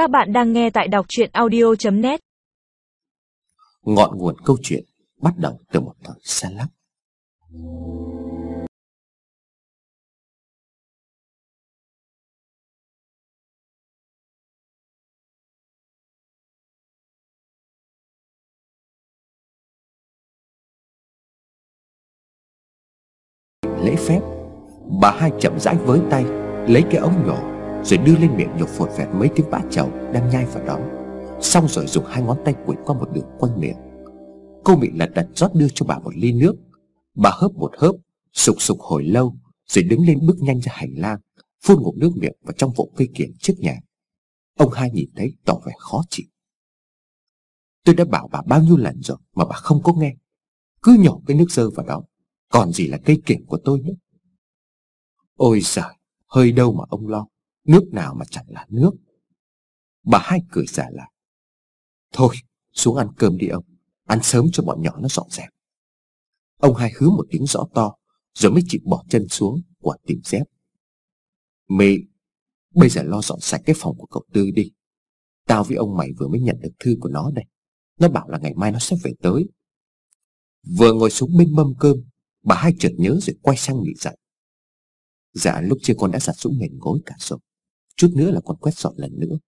Các bạn đang nghe tại đọc chuyện audio.net Ngọn nguồn câu chuyện bắt đầu từ một thời xa lắc. Lễ phép, Bà hai chậm rãi với tay, Lấy cái ống nhỏ rồi đưa lên miệng nhổ phột vẹt mấy tiếng bã chầu Đang nhai vào đó. Xong rồi dùng hai ngón tay quệt qua một đường quanh miệng. Cô bị lật đật rót đưa cho bà một ly nước. Bà hớp một hớp, Sục sục hồi lâu, Rồi đứng lên bước nhanh ra hành lang, Phun ngụm nước miệng vào trong vỗ cây kiển trước nhà. Ông hai nhìn thấy tỏ vẻ khó chịu. Tôi đã bảo bà bao nhiêu lần rồi Mà bà không có nghe. Cứ nhổ cái nước dơ vào đó, Còn gì là cây kiển của tôi nữa. Ôi giời, Hơi đâu mà ông lo. Nước nào mà chẳng là nước. Bà hai cười giả lại. Thôi, xuống ăn cơm đi ông. Ăn sớm cho bọn nhỏ nó dọn dẹp. Ông hai hứa một tiếng rõ to, Rồi mới chịu bỏ chân xuống Quả tìm dép. Mị Bây giờ lo dọn sạch cái phòng của cậu Tư đi. Tao với ông mày vừa mới nhận được thư của nó đây. Nó bảo là ngày mai nó sẽ về tới. Vừa ngồi xuống bên mâm cơm, Bà hai chợt nhớ rồi quay sang nghỉ dậy. Dạ lúc chưa con đã giặt sũng mền gối cả rồi. Chút nữa là còn quét dọn lần nữa.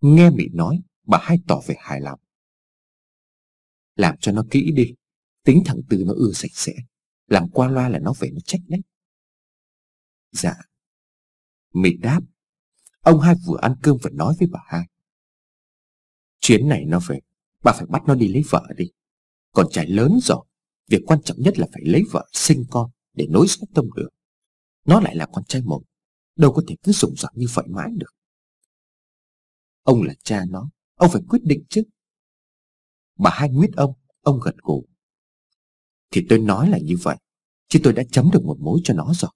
Nghe Mỹ nói, Bà hai tỏ vẻ hài lòng. Làm cho nó kỹ đi, Tính thằng Tư nó ưa sạch sẽ, Làm qua loa là nó về nó trách đấy. Dạ. Mỹ đáp, Ông hai vừa ăn cơm vừa nói với bà hai. Chuyến này nó về, Bà phải bắt nó đi lấy vợ đi. Còn trai lớn rồi, Việc quan trọng nhất là phải lấy vợ sinh con Để nối dõi tâm đường Nó lại là con trai một Đâu có thể cứ sủng rạc như vậy mãi được. Ông là cha nó, Ông phải quyết định chứ. Bà hai nguyết ông Ông gật gù. Thì tôi nói là như vậy, Chứ tôi đã chấm được một mối cho nó rồi.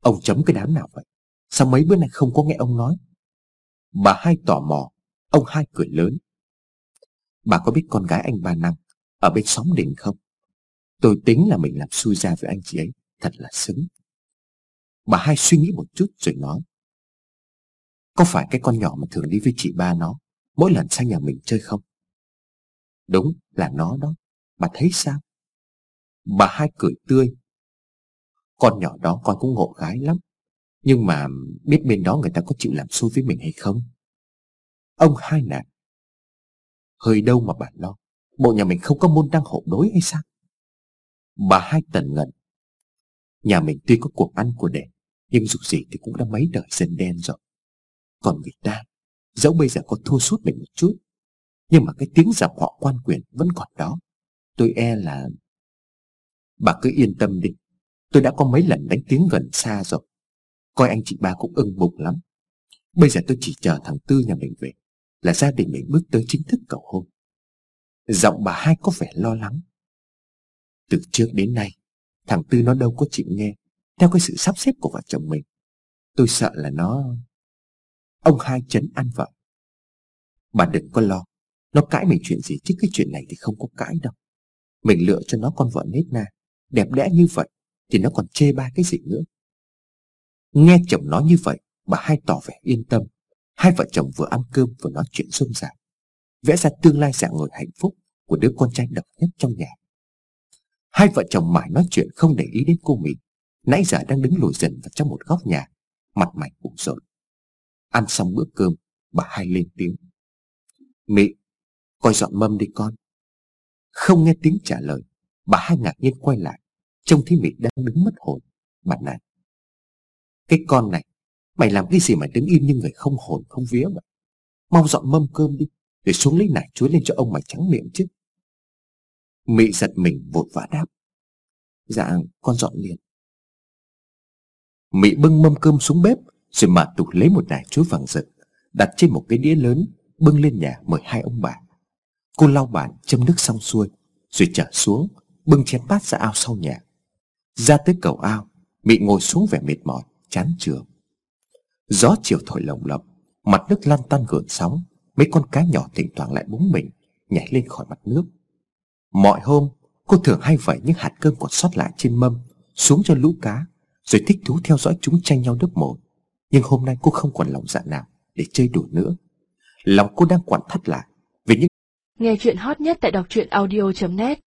Ông chấm cái đám nào vậy? Sao mấy bữa nay không có nghe ông nói? Bà hai tò mò, Ông hai cười lớn. Bà có biết con gái anh ba năm Ở bên xóm đỉnh không? Tôi tính là mình làm xui ra với anh chị ấy, Thật là xứng. Bà hai suy nghĩ một chút rồi nói. Có phải cái con nhỏ mà thường đi với chị ba nó, Mỗi lần sang nhà mình chơi không? Đúng là nó đó. Bà thấy sao? Bà hai cười tươi. Con nhỏ đó con cũng ngộ gái lắm. Nhưng mà biết bên đó người ta có chịu làm xui với mình hay không? Ông hai nạt Hơi đâu mà bà lo. Bộ nhà mình không có môn đăng hộ đối hay sao? Bà hai tần ngẩn Nhà mình tuy có cuộc ăn của đẻ nhưng dù gì thì cũng đã mấy đời dân đen rồi. Còn người ta, Dẫu bây giờ có thua suốt mình một chút, Nhưng mà cái tiếng dòng họ quan quyền vẫn còn đó. Tôi e là, Bà cứ yên tâm đi, Tôi đã có mấy lần đánh tiếng gần xa rồi. Coi anh chị ba cũng ưng bụng lắm. Bây giờ tôi chỉ chờ thằng Tư nhà mình về, Là gia đình mình bước tới chính thức cầu hôn. Giọng bà hai có vẻ lo lắng. Từ trước đến nay, Thằng Tư nó đâu có chịu nghe. Theo cái sự sắp xếp của vợ chồng mình, Tôi sợ là nó, Ông hai chấn an vợ. Bà đừng có lo, Nó cãi mình chuyện gì chứ cái chuyện này thì không có cãi đâu. Mình lựa cho nó con vợ nết na, Đẹp đẽ như vậy Thì nó còn chê ba cái gì nữa. Nghe chồng nói như vậy, Bà hai tỏ vẻ yên tâm. Hai vợ chồng vừa ăn cơm vừa nói chuyện rôm rả Vẽ ra tương lai dạng ngồi hạnh phúc Của đứa con trai độc nhất trong nhà. Hai vợ chồng mãi nói chuyện không để ý đến cô Mỹ Nãy giờ đang đứng lùi dần vào trong một góc nhà, Mặt mày bụng rộn. Ăn xong bữa cơm, Bà hai lên tiếng. Mị, Coi dọn mâm đi con. Không nghe tiếng trả lời, Bà hai ngạc nhiên quay lại, Trông thấy Mị đang đứng mất hồn Bà này Cái con này, Mày làm cái gì mà đứng im như người không hồn, không vía vậy? Mau dọn mâm cơm đi, Để xuống lấy nải chuối lên cho ông mày trắng miệng chứ. Mị giật mình vội vã đáp. Dạ con dọn liền. Mị bưng mâm cơm xuống bếp, Rồi mà tục lấy một nải chuối vàng rực, Đặt trên một cái đĩa lớn, Bưng lên nhà mời hai ông bà. Cô lau bàn, châm nước xong xuôi, Rồi trở xuống, Bưng chén bát ra ao sau nhà. Ra tới cầu ao, Mị ngồi xuống vẻ mệt mỏi, Chán trường Gió chiều thổi lồng lộng, Mặt nước lan tan gợn sóng, Mấy con cá nhỏ thỉnh thoảng lại búng mình, Nhảy lên khỏi mặt nước. Mọi hôm, cô thường hay vẩy những hạt cơm còn sót lại trên mâm, Xuống cho lũ cá. Rồi thích thú theo dõi chúng tranh nhau đớp một Nhưng hôm nay cô không còn lòng dạ nào để chơi đùa nữa. Lòng cô đang quặn thắt lại Vì những Nghe chuyện hot nhất tại đọc truyện audio.net